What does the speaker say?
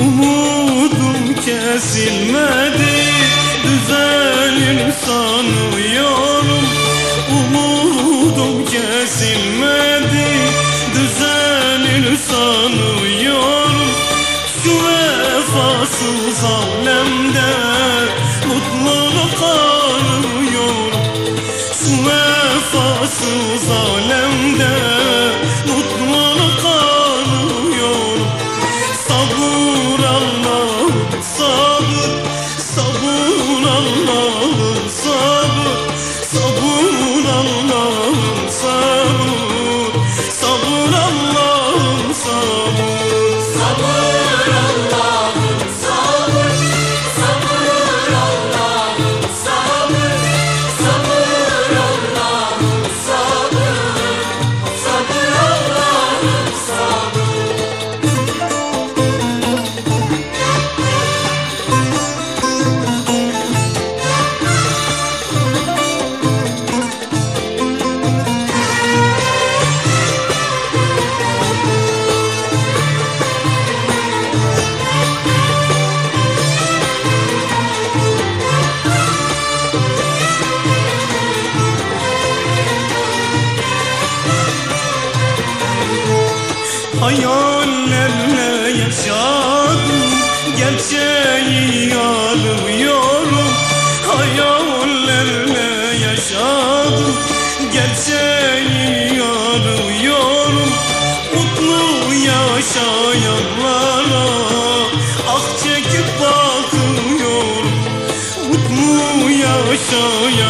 Umudum kesilmedi Düzelir sanıyorum Umudum kesilmedi Düzelir sanıyorum Şu vefasız alemde Mutluluk arıyorum Şu vefasız alemde Allah'ım sabır Sabır Allah'ım sabır. Sabır Hayallerle yaşadım Gerçeği arıyorum Hayallerle yaşadım Gerçeği arıyorum Mutlu yaşayanlara Ah çekip bakıyorum. Mutlu yaşayanlara